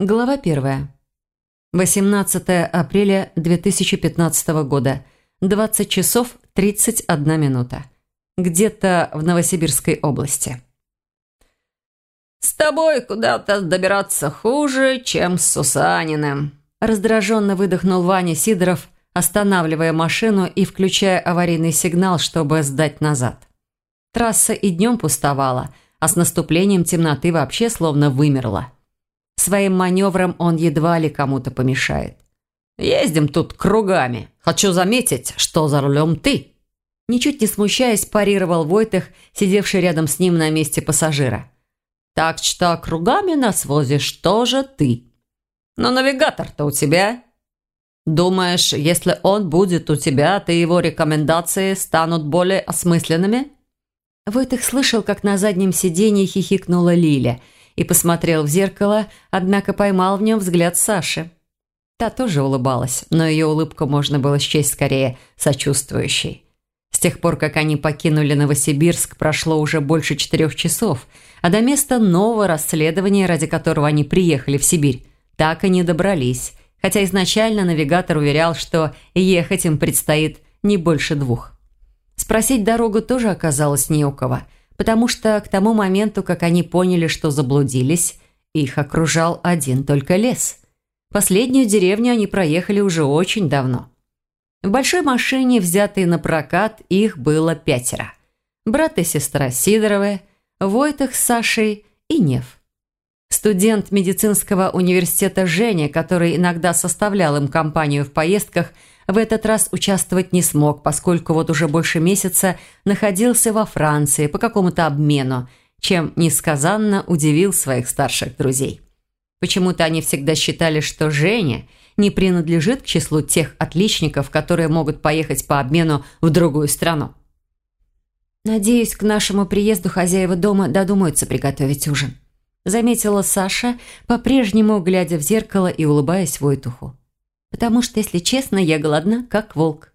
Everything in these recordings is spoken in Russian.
Глава первая. 18 апреля 2015 года. 20 часов 31 минута. Где-то в Новосибирской области. «С тобой куда-то добираться хуже, чем с Сусаниным», раздраженно выдохнул Ваня Сидоров, останавливая машину и включая аварийный сигнал, чтобы сдать назад. Трасса и днем пустовала, а с наступлением темноты вообще словно вымерла. Своим маневром он едва ли кому-то помешает. «Ездим тут кругами. Хочу заметить, что за рулем ты». Ничуть не смущаясь, парировал Войтых, сидевший рядом с ним на месте пассажира. «Так что кругами нас возишь тоже ты. Но навигатор-то у тебя. Думаешь, если он будет у тебя, то его рекомендации станут более осмысленными?» Войтых слышал, как на заднем сиденье хихикнула Лиля – и посмотрел в зеркало, однако поймал в нем взгляд Саши. Та тоже улыбалась, но ее улыбку можно было счесть скорее сочувствующей. С тех пор, как они покинули Новосибирск, прошло уже больше четырех часов, а до места нового расследования, ради которого они приехали в Сибирь, так и не добрались, хотя изначально навигатор уверял, что ехать им предстоит не больше двух. Спросить дорогу тоже оказалось не у кого – потому что к тому моменту, как они поняли, что заблудились, их окружал один только лес. Последнюю деревню они проехали уже очень давно. В большой машине, взятой на прокат, их было пятеро. Брат и сестра Сидоровы, Войтах с Сашей и Нев. Студент медицинского университета Женя, который иногда составлял им компанию в поездках – в этот раз участвовать не смог, поскольку вот уже больше месяца находился во Франции по какому-то обмену, чем несказанно удивил своих старших друзей. Почему-то они всегда считали, что Женя не принадлежит к числу тех отличников, которые могут поехать по обмену в другую страну. «Надеюсь, к нашему приезду хозяева дома додумаются приготовить ужин», заметила Саша, по-прежнему глядя в зеркало и улыбаясь Войтуху потому что, если честно, я голодна, как волк.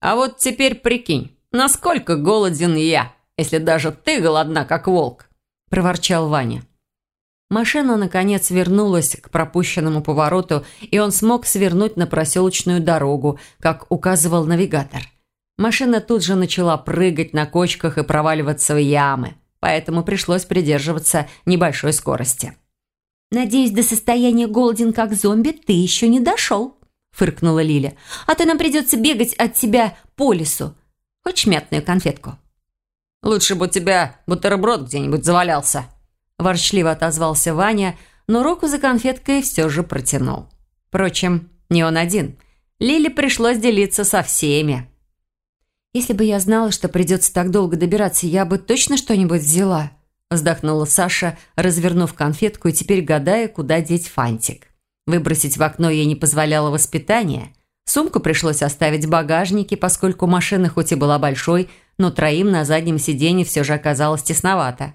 А вот теперь прикинь, насколько голоден я, если даже ты голодна, как волк, проворчал Ваня. Машина, наконец, вернулась к пропущенному повороту, и он смог свернуть на проселочную дорогу, как указывал навигатор. Машина тут же начала прыгать на кочках и проваливаться в ямы, поэтому пришлось придерживаться небольшой скорости. «Надеюсь, до состояния голоден как зомби ты еще не дошел», – фыркнула Лиля. «А то нам придется бегать от тебя по лесу. Хочешь мятную конфетку?» «Лучше бы у тебя бутерброд где-нибудь завалялся», – ворчливо отозвался Ваня, но руку за конфеткой все же протянул. Впрочем, не он один. Лиле пришлось делиться со всеми. «Если бы я знала, что придется так долго добираться, я бы точно что-нибудь взяла», Вздохнула Саша, развернув конфетку и теперь гадая, куда деть фантик. Выбросить в окно ей не позволяло воспитание. Сумку пришлось оставить в багажнике, поскольку машина хоть и была большой, но троим на заднем сиденье все же оказалось тесновато.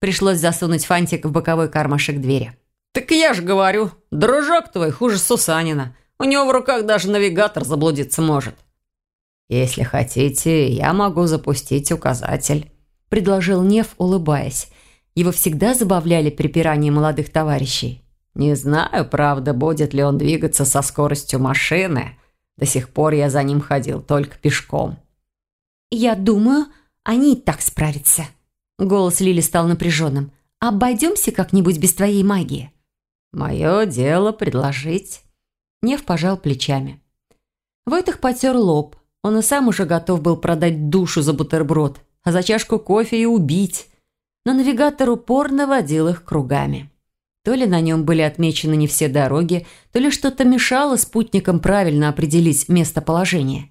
Пришлось засунуть фантик в боковой кармашек двери. «Так я же говорю, дружок твой хуже Сусанина. У него в руках даже навигатор заблудиться может». «Если хотите, я могу запустить указатель» предложил Нев, улыбаясь. Его всегда забавляли припирания молодых товарищей. «Не знаю, правда, будет ли он двигаться со скоростью машины. До сих пор я за ним ходил только пешком». «Я думаю, они и так справятся». Голос Лили стал напряженным. «Обойдемся как-нибудь без твоей магии». «Мое дело предложить». Нев пожал плечами. Войтах потер лоб. Он и сам уже готов был продать душу за бутерброд а за чашку кофе и убить. Но навигатор упорно водил их кругами. То ли на нем были отмечены не все дороги, то ли что-то мешало спутникам правильно определить местоположение.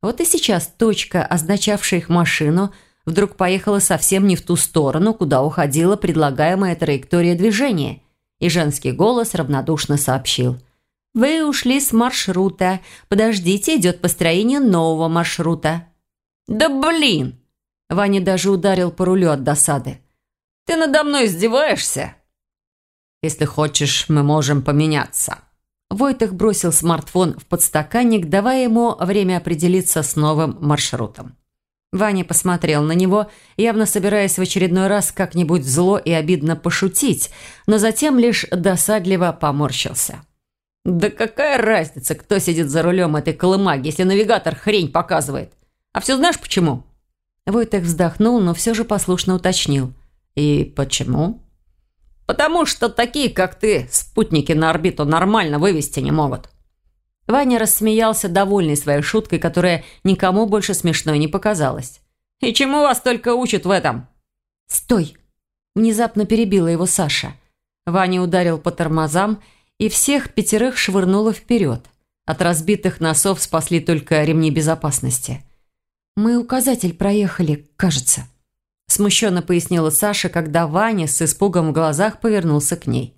Вот и сейчас точка, означавшая их машину, вдруг поехала совсем не в ту сторону, куда уходила предлагаемая траектория движения, и женский голос равнодушно сообщил. «Вы ушли с маршрута. Подождите, идет построение нового маршрута». «Да блин!» Ваня даже ударил по рулю от досады. «Ты надо мной издеваешься?» «Если хочешь, мы можем поменяться». Войтых бросил смартфон в подстаканник, давая ему время определиться с новым маршрутом. Ваня посмотрел на него, явно собираясь в очередной раз как-нибудь зло и обидно пошутить, но затем лишь досадливо поморщился. «Да какая разница, кто сидит за рулем этой колымаги, если навигатор хрень показывает? А все знаешь почему?» Войтек вздохнул, но все же послушно уточнил. «И почему?» «Потому что такие, как ты, спутники на орбиту нормально вывести не могут». Ваня рассмеялся, довольный своей шуткой, которая никому больше смешной не показалась. «И чему вас только учат в этом?» «Стой!» Внезапно перебила его Саша. Ваня ударил по тормозам, и всех пятерых швырнуло вперед. От разбитых носов спасли только ремни безопасности. «Мы указатель проехали, кажется», – смущенно пояснила Саша, когда Ваня с испугом в глазах повернулся к ней.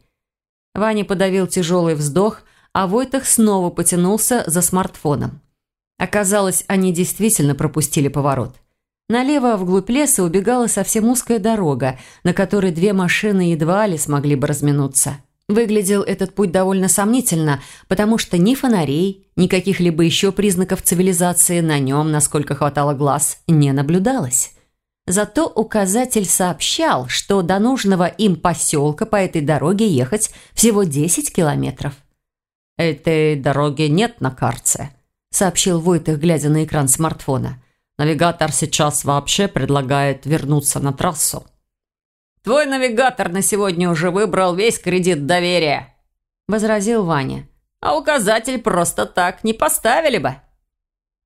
Ваня подавил тяжелый вздох – а Войтах снова потянулся за смартфоном. Оказалось, они действительно пропустили поворот. Налево вглубь леса убегала совсем узкая дорога, на которой две машины едва ли смогли бы разминуться. Выглядел этот путь довольно сомнительно, потому что ни фонарей, ни каких-либо еще признаков цивилизации на нем, насколько хватало глаз, не наблюдалось. Зато указатель сообщал, что до нужного им поселка по этой дороге ехать всего 10 километров. «Этой дороги нет на карте», – сообщил Войтых, глядя на экран смартфона. «Навигатор сейчас вообще предлагает вернуться на трассу». «Твой навигатор на сегодня уже выбрал весь кредит доверия», – возразил Ваня. «А указатель просто так не поставили бы».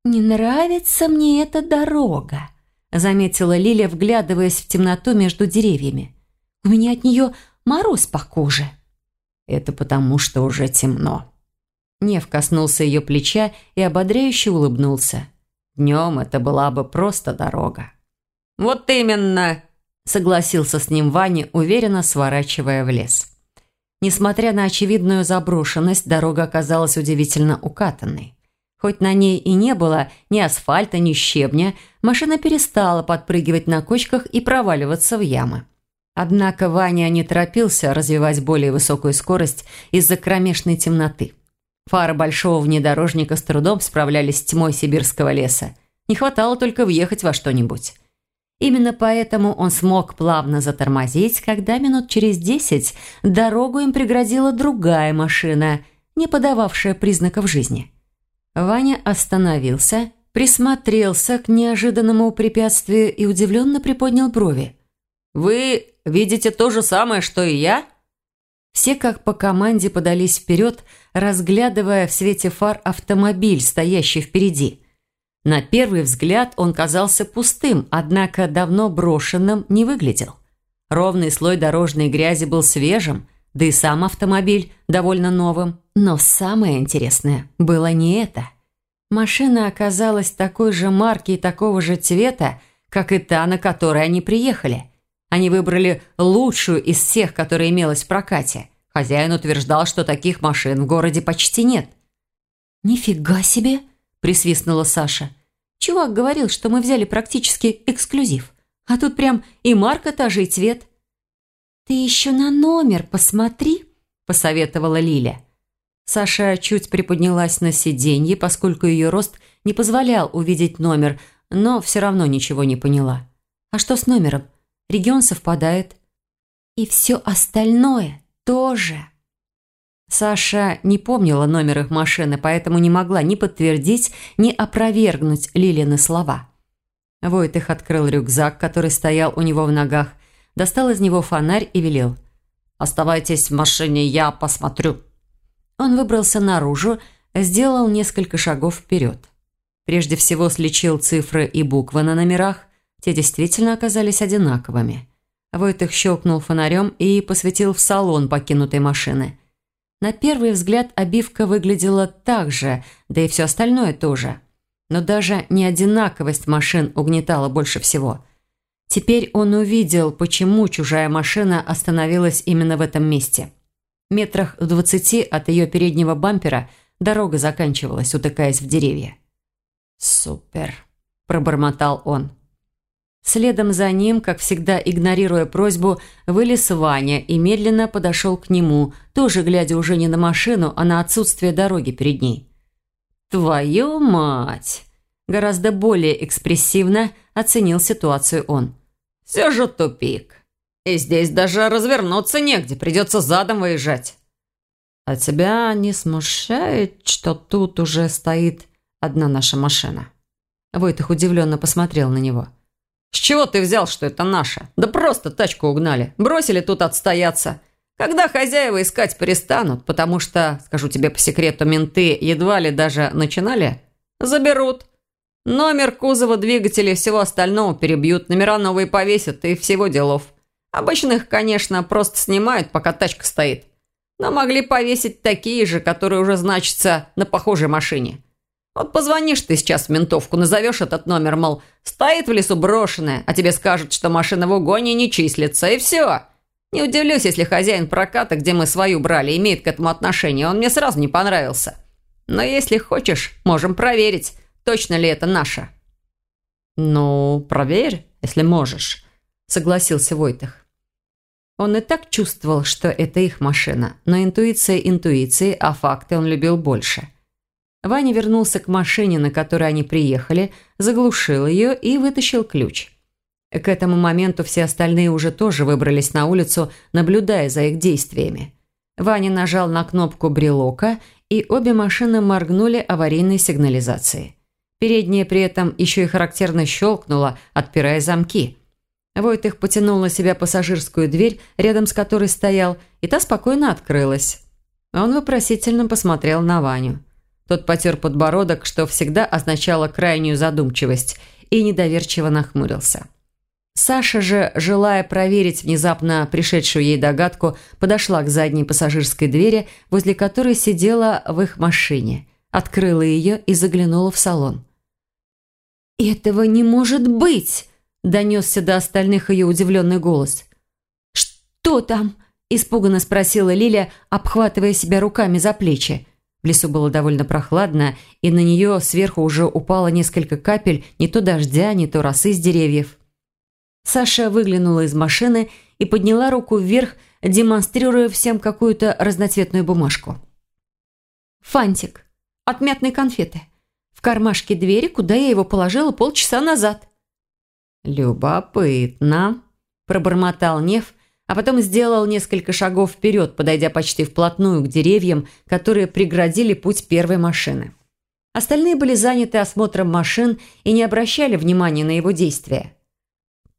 «Не нравится мне эта дорога», – заметила Лиля, вглядываясь в темноту между деревьями. «У меня от нее мороз по коже». «Это потому, что уже темно», Нев коснулся ее плеча и ободряюще улыбнулся. Днем это была бы просто дорога. «Вот именно!» – согласился с ним Ваня, уверенно сворачивая в лес. Несмотря на очевидную заброшенность, дорога оказалась удивительно укатанной. Хоть на ней и не было ни асфальта, ни щебня, машина перестала подпрыгивать на кочках и проваливаться в ямы. Однако Ваня не торопился развивать более высокую скорость из-за кромешной темноты. Фары большого внедорожника с трудом справлялись с тьмой сибирского леса. Не хватало только въехать во что-нибудь. Именно поэтому он смог плавно затормозить, когда минут через десять дорогу им преградила другая машина, не подававшая признаков жизни. Ваня остановился, присмотрелся к неожиданному препятствию и удивленно приподнял брови. «Вы видите то же самое, что и я?» Все как по команде подались вперед, разглядывая в свете фар автомобиль, стоящий впереди. На первый взгляд он казался пустым, однако давно брошенным не выглядел. Ровный слой дорожной грязи был свежим, да и сам автомобиль довольно новым. Но самое интересное было не это. Машина оказалась такой же марки и такого же цвета, как и та, на которой они приехали – они выбрали лучшую из всех, которая имелась в прокате. Хозяин утверждал, что таких машин в городе почти нет. «Нифига себе!» – присвистнула Саша. «Чувак говорил, что мы взяли практически эксклюзив. А тут прям и марка та же, и цвет». «Ты еще на номер посмотри», – посоветовала Лиля. Саша чуть приподнялась на сиденье, поскольку ее рост не позволял увидеть номер, но все равно ничего не поняла. «А что с номером? Регион совпадает. И все остальное тоже. Саша не помнила номер их машины, поэтому не могла ни подтвердить, ни опровергнуть Лилины слова. Войтых открыл рюкзак, который стоял у него в ногах, достал из него фонарь и велел. «Оставайтесь в машине, я посмотрю». Он выбрался наружу, сделал несколько шагов вперед. Прежде всего слечил цифры и буквы на номерах, те действительно оказались одинаковыми. Войтых щелкнул фонарем и посветил в салон покинутой машины. На первый взгляд обивка выглядела так же, да и все остальное тоже. Но даже не одинаковость машин угнетала больше всего. Теперь он увидел, почему чужая машина остановилась именно в этом месте. Метрах в двадцати от ее переднего бампера дорога заканчивалась, утыкаясь в деревья. «Супер!» – пробормотал он. Следом за ним, как всегда игнорируя просьбу, вылез Ваня и медленно подошел к нему, тоже глядя уже не на машину, а на отсутствие дороги перед ней. «Твою мать!» Гораздо более экспрессивно оценил ситуацию он. «Все же тупик. И здесь даже развернуться негде, придется задом выезжать». «А тебя не смущает, что тут уже стоит одна наша машина?» Войтых удивленно посмотрел на него. «С чего ты взял, что это наша? Да просто тачку угнали. Бросили тут отстояться. Когда хозяева искать перестанут, потому что, скажу тебе по секрету, менты едва ли даже начинали, заберут. Номер кузова двигателя и всего остального перебьют, номера новые повесят и всего делов. Обычных, конечно, просто снимают, пока тачка стоит. Но могли повесить такие же, которые уже значатся на похожей машине. Вот позвонишь ты сейчас в ментовку, назовешь этот номер, мол, стоит в лесу брошенная, а тебе скажут, что машина в угоне не числится, и все. Не удивлюсь, если хозяин проката, где мы свою брали, имеет к этому отношение. Он мне сразу не понравился. Но если хочешь, можем проверить, точно ли это наша. «Ну, проверь, если можешь», — согласился Войтах. Он и так чувствовал, что это их машина, но интуиция интуиции, а факты он любил больше — Ваня вернулся к машине, на которой они приехали, заглушил ее и вытащил ключ. К этому моменту все остальные уже тоже выбрались на улицу, наблюдая за их действиями. Ваня нажал на кнопку брелока, и обе машины моргнули аварийной сигнализацией. Передняя при этом еще и характерно щелкнула, отпирая замки. Войтых потянул на себя пассажирскую дверь, рядом с которой стоял, и та спокойно открылась. Он вопросительно посмотрел на Ваню. Тот потер подбородок, что всегда означало крайнюю задумчивость, и недоверчиво нахмурился. Саша же, желая проверить внезапно пришедшую ей догадку, подошла к задней пассажирской двери, возле которой сидела в их машине, открыла ее и заглянула в салон. «Этого не может быть!» – донесся до остальных ее удивленный голос. «Что там?» – испуганно спросила Лиля, обхватывая себя руками за плечи. В лесу было довольно прохладно, и на нее сверху уже упало несколько капель не то дождя, не то росы с деревьев. Саша выглянула из машины и подняла руку вверх, демонстрируя всем какую-то разноцветную бумажку. «Фантик. От мятной конфеты. В кармашке двери, куда я его положила полчаса назад». «Любопытно», – пробормотал Нев, а потом сделал несколько шагов вперед, подойдя почти вплотную к деревьям, которые преградили путь первой машины. Остальные были заняты осмотром машин и не обращали внимания на его действия.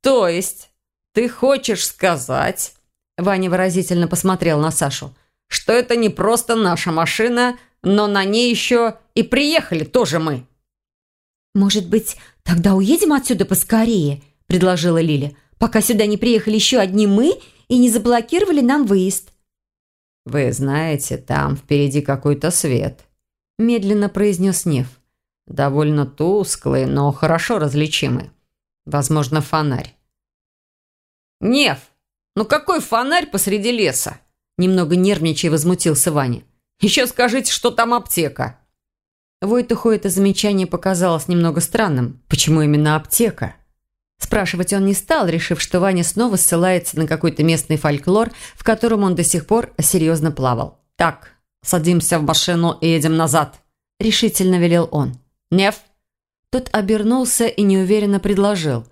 «То есть ты хочешь сказать...» Ваня выразительно посмотрел на Сашу. «Что это не просто наша машина, но на ней еще и приехали тоже мы». «Может быть, тогда уедем отсюда поскорее?» – предложила Лиля. «Пока сюда не приехали еще одни мы и не заблокировали нам выезд». «Вы знаете, там впереди какой-то свет», – медленно произнес Нев. «Довольно тусклый, но хорошо различимый. Возможно, фонарь». «Нев, ну какой фонарь посреди леса?» Немного нервничая возмутился Ваня. «Еще скажите, что там аптека». Войтуху это замечание показалось немного странным. Почему именно аптека? Спрашивать он не стал, решив, что Ваня снова ссылается на какой-то местный фольклор, в котором он до сих пор серьезно плавал. «Так, садимся в машину и едем назад», – решительно велел он. «Нев?» Тот обернулся и неуверенно предложил.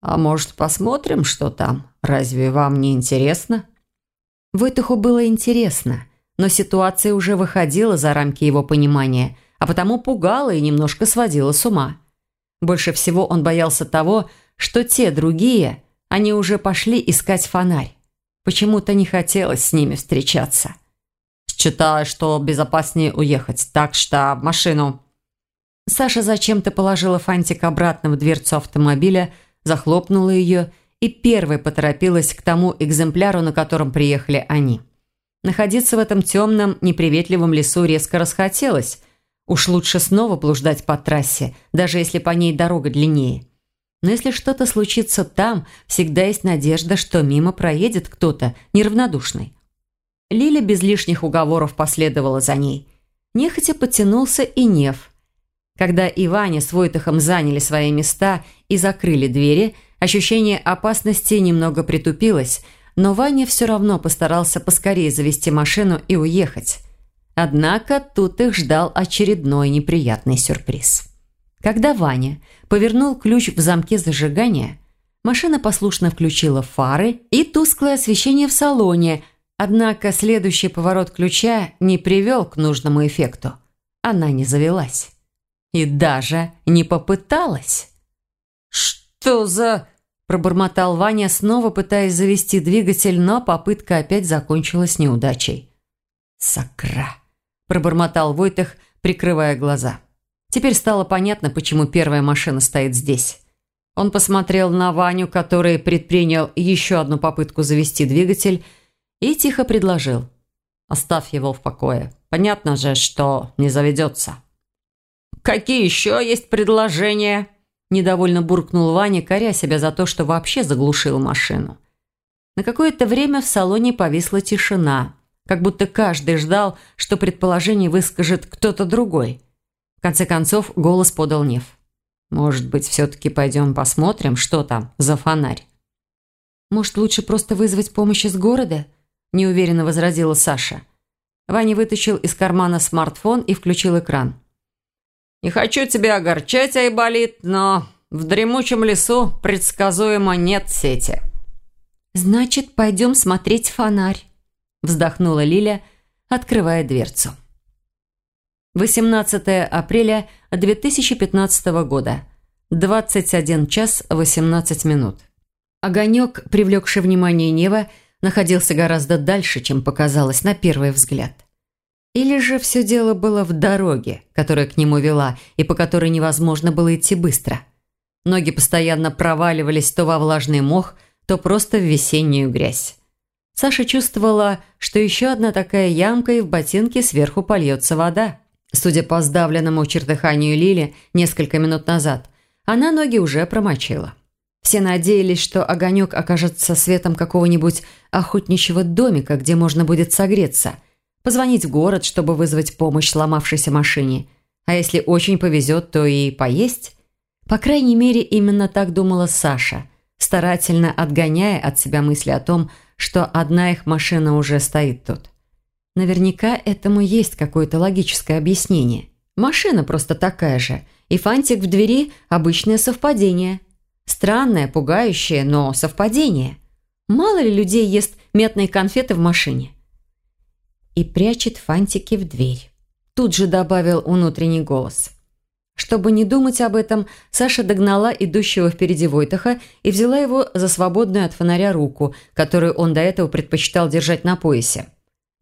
«А может, посмотрим, что там? Разве вам не интересно?» Войтуху было интересно, но ситуация уже выходила за рамки его понимания, а потому пугала и немножко сводила с ума. Больше всего он боялся того, что те другие, они уже пошли искать фонарь. Почему-то не хотелось с ними встречаться. Считала, что безопаснее уехать, так что в машину. Саша зачем-то положила фантик обратно в дверцу автомобиля, захлопнула ее и первой поторопилась к тому экземпляру, на котором приехали они. Находиться в этом темном, неприветливом лесу резко расхотелось. Уж лучше снова блуждать по трассе, даже если по ней дорога длиннее. Но если что-то случится там, всегда есть надежда, что мимо проедет кто-то неравнодушный. Лиля без лишних уговоров последовала за ней. Нехотя подтянулся и Нев. Когда и Ваня с Войтахом заняли свои места и закрыли двери, ощущение опасности немного притупилось, но Ваня все равно постарался поскорее завести машину и уехать. Однако тут их ждал очередной неприятный сюрприз. Когда Ваня повернул ключ в замке зажигания, машина послушно включила фары и тусклое освещение в салоне, однако следующий поворот ключа не привел к нужному эффекту. Она не завелась. И даже не попыталась. «Что за...» – пробормотал Ваня, снова пытаясь завести двигатель, но попытка опять закончилась неудачей. «Сакра!» – пробормотал Войтых, прикрывая глаза. Теперь стало понятно, почему первая машина стоит здесь. Он посмотрел на Ваню, который предпринял еще одну попытку завести двигатель, и тихо предложил. «Оставь его в покое. Понятно же, что не заведется». «Какие еще есть предложения?» Недовольно буркнул Ваня, коря себя за то, что вообще заглушил машину. На какое-то время в салоне повисла тишина, как будто каждый ждал, что предположение выскажет кто-то другой – в конце концов, голос подал Нев. «Может быть, все-таки пойдем посмотрим, что там за фонарь?» «Может, лучше просто вызвать помощь из города?» – неуверенно возразила Саша. Ваня вытащил из кармана смартфон и включил экран. «Не хочу тебя огорчать, Айболит, но в дремучем лесу предсказуемо нет сети». «Значит, пойдем смотреть фонарь», – вздохнула Лиля, открывая дверцу. 18 апреля 2015 года. 21 час 18 минут. Огонек, привлекший внимание Нева, находился гораздо дальше, чем показалось на первый взгляд. Или же все дело было в дороге, которая к нему вела и по которой невозможно было идти быстро. Ноги постоянно проваливались то во влажный мох, то просто в весеннюю грязь. Саша чувствовала, что еще одна такая ямка и в ботинке сверху польется вода. Судя по сдавленному чертыханию Лили несколько минут назад, она ноги уже промочила. Все надеялись, что огонек окажется светом какого-нибудь охотничьего домика, где можно будет согреться, позвонить в город, чтобы вызвать помощь сломавшейся машине, а если очень повезет, то и поесть. По крайней мере, именно так думала Саша, старательно отгоняя от себя мысли о том, что одна их машина уже стоит тут. Наверняка этому есть какое-то логическое объяснение. Машина просто такая же, и фантик в двери – обычное совпадение. Странное, пугающее, но совпадение. Мало ли людей ест мятные конфеты в машине. И прячет фантики в дверь. Тут же добавил внутренний голос. Чтобы не думать об этом, Саша догнала идущего впереди Войтаха и взяла его за свободную от фонаря руку, которую он до этого предпочитал держать на поясе.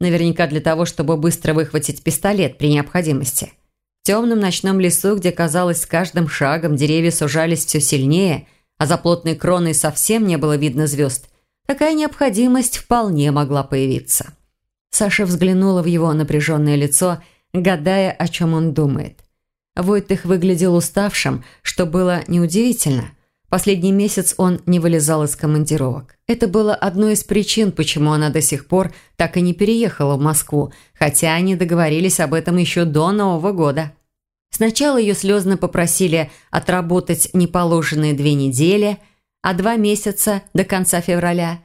Наверняка для того, чтобы быстро выхватить пистолет при необходимости. В темном ночном лесу, где, казалось, с каждым шагом деревья сужались все сильнее, а за плотной кроной совсем не было видно звезд, такая необходимость вполне могла появиться. Саша взглянула в его напряженное лицо, гадая, о чем он думает. Войтых выглядел уставшим, что было неудивительно. Последний месяц он не вылезал из командировок. Это было одной из причин, почему она до сих пор так и не переехала в Москву, хотя они договорились об этом еще до Нового года. Сначала ее слезно попросили отработать неположенные две недели, а два месяца до конца февраля.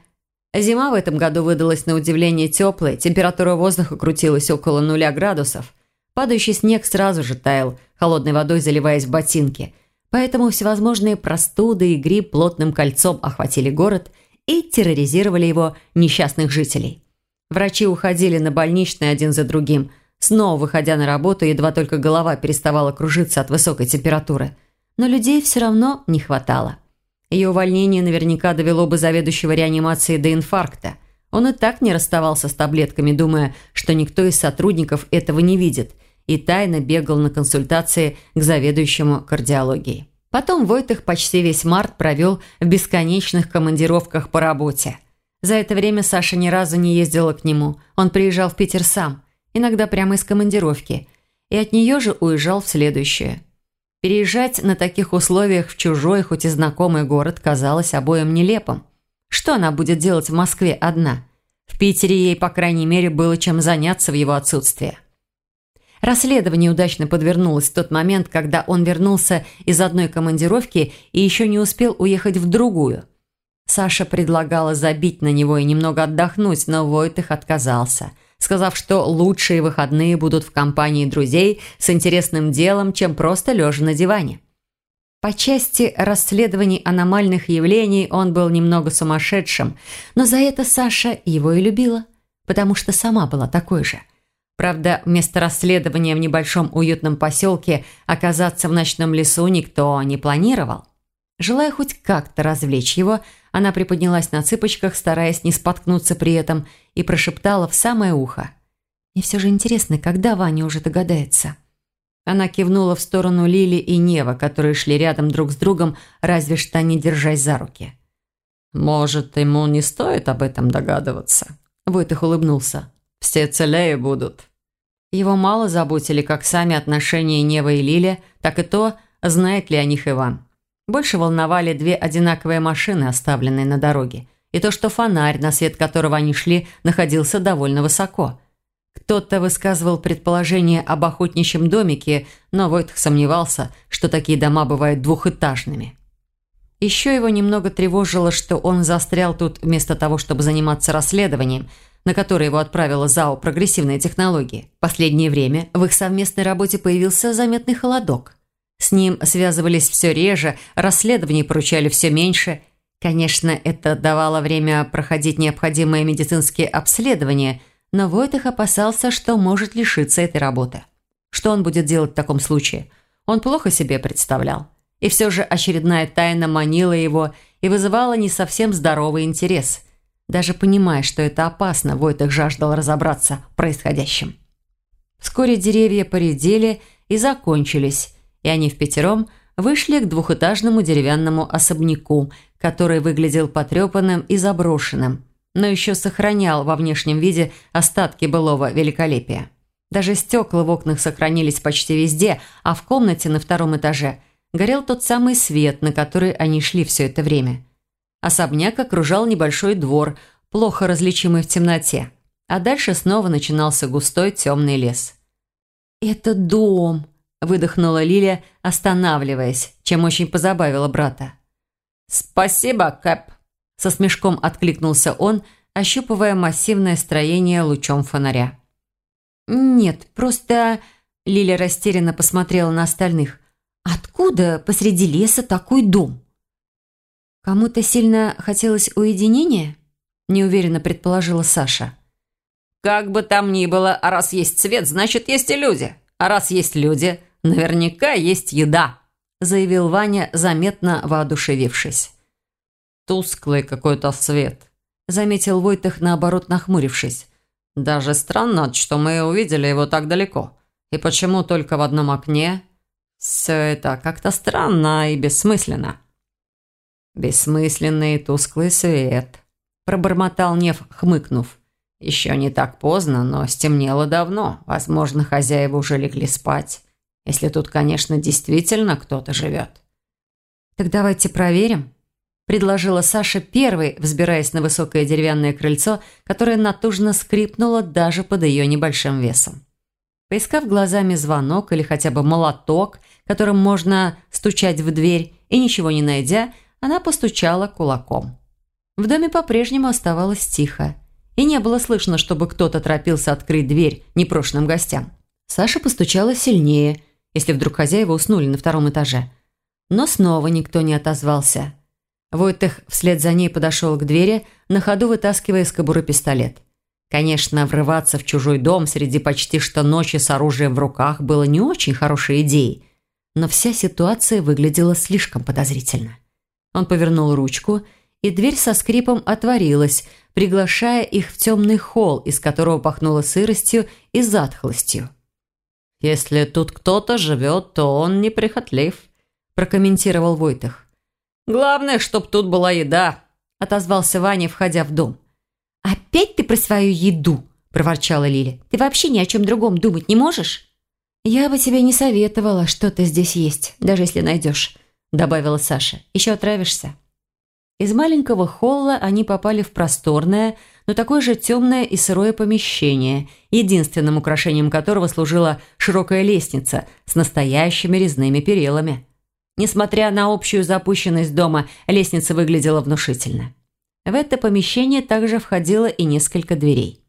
Зима в этом году выдалась на удивление теплой, температура воздуха крутилась около нуля градусов. Падающий снег сразу же таял, холодной водой заливаясь в ботинки – Поэтому всевозможные простуды и грипп плотным кольцом охватили город и терроризировали его несчастных жителей. Врачи уходили на больничный один за другим, снова выходя на работу, едва только голова переставала кружиться от высокой температуры. Но людей все равно не хватало. Ее увольнение наверняка довело бы заведующего реанимацией до инфаркта. Он и так не расставался с таблетками, думая, что никто из сотрудников этого не видит – и тайно бегал на консультации к заведующему кардиологией. Потом Войтых почти весь март провел в бесконечных командировках по работе. За это время Саша ни разу не ездила к нему. Он приезжал в Питер сам, иногда прямо из командировки, и от нее же уезжал в следующее. Переезжать на таких условиях в чужой, хоть и знакомый город казалось обоим нелепым. Что она будет делать в Москве одна? В Питере ей, по крайней мере, было чем заняться в его отсутствие. Расследование удачно подвернулось в тот момент, когда он вернулся из одной командировки и еще не успел уехать в другую. Саша предлагала забить на него и немного отдохнуть, но Войтых отказался, сказав, что лучшие выходные будут в компании друзей с интересным делом, чем просто лежа на диване. По части расследований аномальных явлений он был немного сумасшедшим, но за это Саша его и любила, потому что сама была такой же. Правда, вместо расследования в небольшом уютном поселке оказаться в ночном лесу никто не планировал. Желая хоть как-то развлечь его, она приподнялась на цыпочках, стараясь не споткнуться при этом, и прошептала в самое ухо. «Мне все же интересно, когда Ваня уже догадается?» Она кивнула в сторону Лили и Нева, которые шли рядом друг с другом, разве что не держась за руки. «Может, ему не стоит об этом догадываться?» Войтых улыбнулся. «Все целее будут». Его мало заботили как сами отношения Нева и Лили, так и то, знает ли о них Иван. Больше волновали две одинаковые машины, оставленные на дороге, и то, что фонарь, на свет которого они шли, находился довольно высоко. Кто-то высказывал предположение об охотничьем домике, но Войтх сомневался, что такие дома бывают двухэтажными. Еще его немного тревожило, что он застрял тут вместо того, чтобы заниматься расследованием, на которое его отправила ЗАО «Прогрессивные технологии». В последнее время в их совместной работе появился заметный холодок. С ним связывались все реже, расследований поручали все меньше. Конечно, это давало время проходить необходимые медицинские обследования – но Войтых опасался, что может лишиться этой работы. Что он будет делать в таком случае? Он плохо себе представлял. И все же очередная тайна манила его и вызывала не совсем здоровый интерес. Даже понимая, что это опасно, Войтых жаждал разобраться в происходящем. Вскоре деревья поредели и закончились, и они в пятером вышли к двухэтажному деревянному особняку, который выглядел потрепанным и заброшенным – но еще сохранял во внешнем виде остатки былого великолепия. Даже стекла в окнах сохранились почти везде, а в комнате на втором этаже горел тот самый свет, на который они шли все это время. Особняк окружал небольшой двор, плохо различимый в темноте, а дальше снова начинался густой темный лес. «Это дом», – выдохнула Лилия, останавливаясь, чем очень позабавила брата. «Спасибо, Кэп», со смешком откликнулся он, ощупывая массивное строение лучом фонаря. «Нет, просто...» Лиля растерянно посмотрела на остальных. «Откуда посреди леса такой дом?» «Кому-то сильно хотелось уединения?» Неуверенно предположила Саша. «Как бы там ни было, а раз есть свет, значит, есть и люди. А раз есть люди, наверняка есть еда», заявил Ваня, заметно воодушевившись. «Тусклый какой-то свет», – заметил Войтых, наоборот нахмурившись. «Даже странно, что мы увидели его так далеко. И почему только в одном окне? Все это как-то странно и бессмысленно». «Бессмысленный тусклый свет», – пробормотал Нев, хмыкнув. «Еще не так поздно, но стемнело давно. Возможно, хозяева уже легли спать. Если тут, конечно, действительно кто-то живет». «Так давайте проверим», предложила Саша первой, взбираясь на высокое деревянное крыльцо, которое натужно скрипнуло даже под ее небольшим весом. Поискав глазами звонок или хотя бы молоток, которым можно стучать в дверь, и ничего не найдя, она постучала кулаком. В доме по-прежнему оставалось тихо, и не было слышно, чтобы кто-то торопился открыть дверь непрошенным гостям. Саша постучала сильнее, если вдруг хозяева уснули на втором этаже. Но снова никто не отозвался – Войтых вслед за ней подошел к двери, на ходу вытаскивая из кобуры пистолет. Конечно, врываться в чужой дом среди почти что ночи с оружием в руках было не очень хорошей идеей, но вся ситуация выглядела слишком подозрительно. Он повернул ручку, и дверь со скрипом отворилась, приглашая их в темный холл, из которого пахнуло сыростью и затхлостью. «Если тут кто-то живет, то он неприхотлив», – прокомментировал Войтых. «Главное, чтоб тут была еда», – отозвался Ваня, входя в дом. «Опять ты про свою еду?» – проворчала Лиля. «Ты вообще ни о чем другом думать не можешь?» «Я бы тебе не советовала, что-то здесь есть, даже если найдешь», – добавила Саша. «Еще отравишься». Из маленького холла они попали в просторное, но такое же темное и сырое помещение, единственным украшением которого служила широкая лестница с настоящими резными перилами. Несмотря на общую запущенность дома, лестница выглядела внушительно. В это помещение также входило и несколько дверей.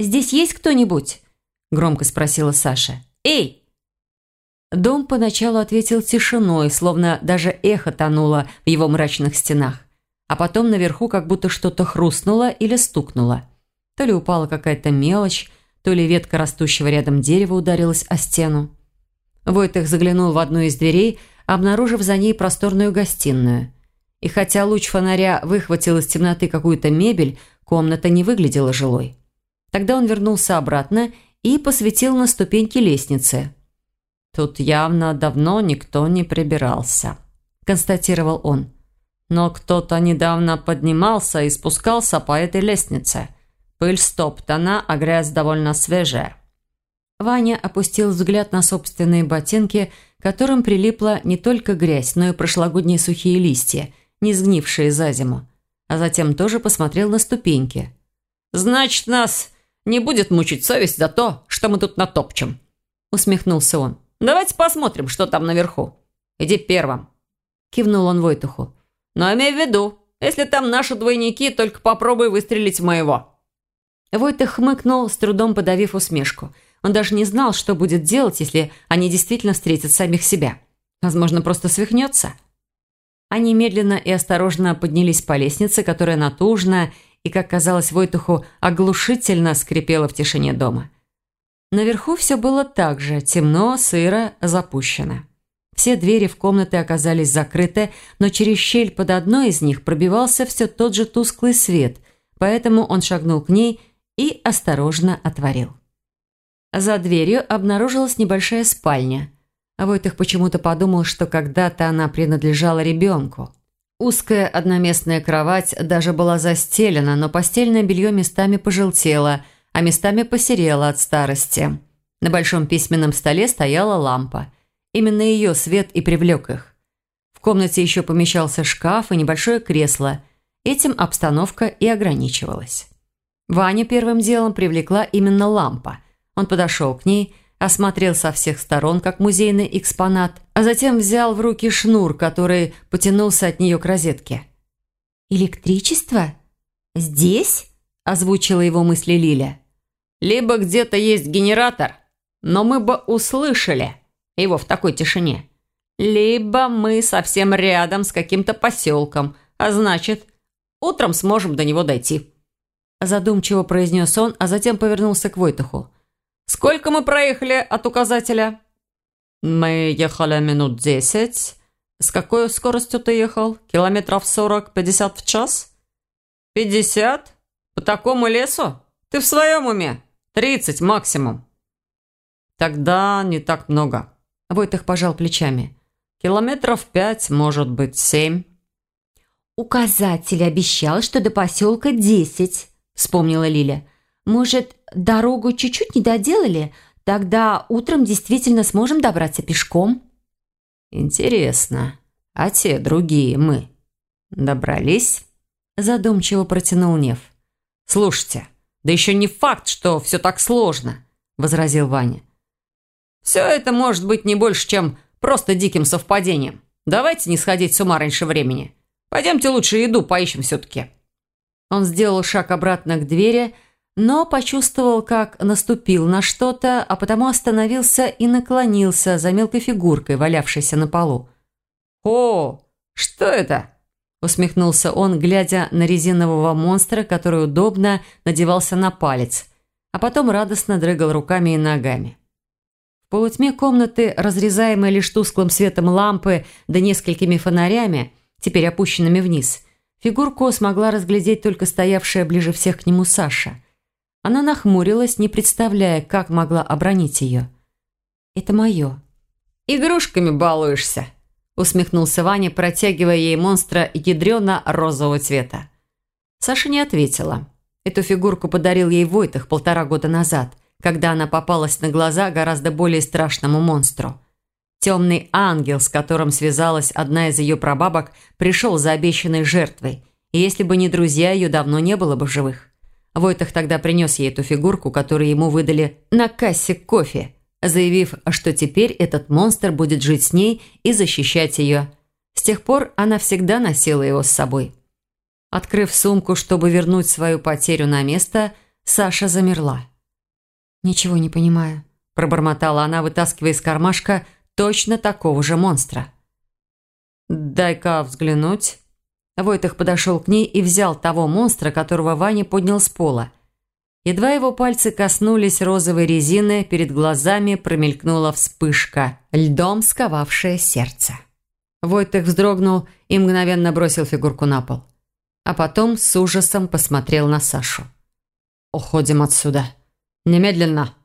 «Здесь есть кто-нибудь?» – громко спросила Саша. «Эй!» Дом поначалу ответил тишиной, словно даже эхо тонуло в его мрачных стенах. А потом наверху как будто что-то хрустнуло или стукнуло. То ли упала какая-то мелочь, то ли ветка растущего рядом дерева ударилась о стену. Войтых заглянул в одну из дверей, обнаружив за ней просторную гостиную. И хотя луч фонаря выхватил из темноты какую-то мебель, комната не выглядела жилой. Тогда он вернулся обратно и посветил на ступеньки лестницы. «Тут явно давно никто не прибирался», – констатировал он. «Но кто-то недавно поднимался и спускался по этой лестнице. Пыль стоптана, а грязь довольно свежая». Ваня опустил взгляд на собственные ботинки, которым прилипла не только грязь, но и прошлогодние сухие листья, не сгнившие за зиму. А затем тоже посмотрел на ступеньки. «Значит, нас не будет мучить совесть за то, что мы тут натопчем», – усмехнулся он. «Давайте посмотрим, что там наверху. Иди первым», – кивнул он Войтуху. «Но имей в виду, если там наши двойники, только попробуй выстрелить в моего». Войтых хмыкнул, с трудом подавив усмешку – он даже не знал, что будет делать, если они действительно встретят самих себя. Возможно, просто свихнется. Они медленно и осторожно поднялись по лестнице, которая натужно и, как казалось Войтуху, оглушительно скрипела в тишине дома. Наверху все было так же, темно, сыро, запущено. Все двери в комнаты оказались закрыты, но через щель под одной из них пробивался все тот же тусклый свет, поэтому он шагнул к ней и осторожно отворил. За дверью обнаружилась небольшая спальня. А Войтых почему-то подумал, что когда-то она принадлежала ребенку. Узкая одноместная кровать даже была застелена, но постельное белье местами пожелтело, а местами посерело от старости. На большом письменном столе стояла лампа. Именно ее свет и привлек их. В комнате еще помещался шкаф и небольшое кресло. Этим обстановка и ограничивалась. Ваню первым делом привлекла именно лампа – он подошел к ней, осмотрел со всех сторон, как музейный экспонат, а затем взял в руки шнур, который потянулся от нее к розетке. «Электричество? Здесь?» – озвучила его мысли Лиля. «Либо где-то есть генератор, но мы бы услышали его в такой тишине. Либо мы совсем рядом с каким-то поселком, а значит, утром сможем до него дойти». Задумчиво произнес он, а затем повернулся к Войтуху. Сколько мы проехали от указателя?» «Мы ехали минут десять. С какой скоростью ты ехал? Километров сорок-пятьдесят в час?» «Пятьдесят? По такому лесу? Ты в своем уме? Тридцать максимум». «Тогда не так много». Войтых пожал плечами. «Километров пять, может быть, семь». «Указатель обещал, что до поселка десять», — вспомнила Лиля. Может, дорогу чуть-чуть не доделали? Тогда утром действительно сможем добраться пешком?» «Интересно, а те другие мы добрались?» Задумчиво протянул Нев. «Слушайте, да еще не факт, что все так сложно», возразил Ваня. «Все это может быть не больше, чем просто диким совпадением. Давайте не сходить с ума раньше времени. Пойдемте лучше еду поищем все-таки». Он сделал шаг обратно к двери, но почувствовал, как наступил на что-то, а потому остановился и наклонился за мелкой фигуркой, валявшейся на полу. «О, что это?» – усмехнулся он, глядя на резинового монстра, который удобно надевался на палец, а потом радостно дрыгал руками и ногами. В полутьме комнаты, разрезаемой лишь тусклым светом лампы да несколькими фонарями, теперь опущенными вниз, фигурку смогла разглядеть только стоявшая ближе всех к нему Саша – она нахмурилась, не представляя, как могла обронить ее. «Это мое». «Игрушками балуешься», – усмехнулся Ваня, протягивая ей монстра ядрено-розового цвета. Саша не ответила. Эту фигурку подарил ей Войтах полтора года назад, когда она попалась на глаза гораздо более страшному монстру. Темный ангел, с которым связалась одна из ее прабабок, пришел за обещанной жертвой, и если бы не друзья, ее давно не было бы живых. Войтах тогда принес ей эту фигурку, которую ему выдали на кассе кофе, заявив, что теперь этот монстр будет жить с ней и защищать ее. С тех пор она всегда носила его с собой. Открыв сумку, чтобы вернуть свою потерю на место, Саша замерла. «Ничего не понимаю», – пробормотала она, вытаскивая из кармашка точно такого же монстра. «Дай-ка взглянуть». Войтых подошел к ней и взял того монстра, которого Ваня поднял с пола. Едва его пальцы коснулись розовой резины, перед глазами промелькнула вспышка, льдом сковавшее сердце. Войтых вздрогнул и мгновенно бросил фигурку на пол. А потом с ужасом посмотрел на Сашу. «Уходим отсюда. Немедленно!»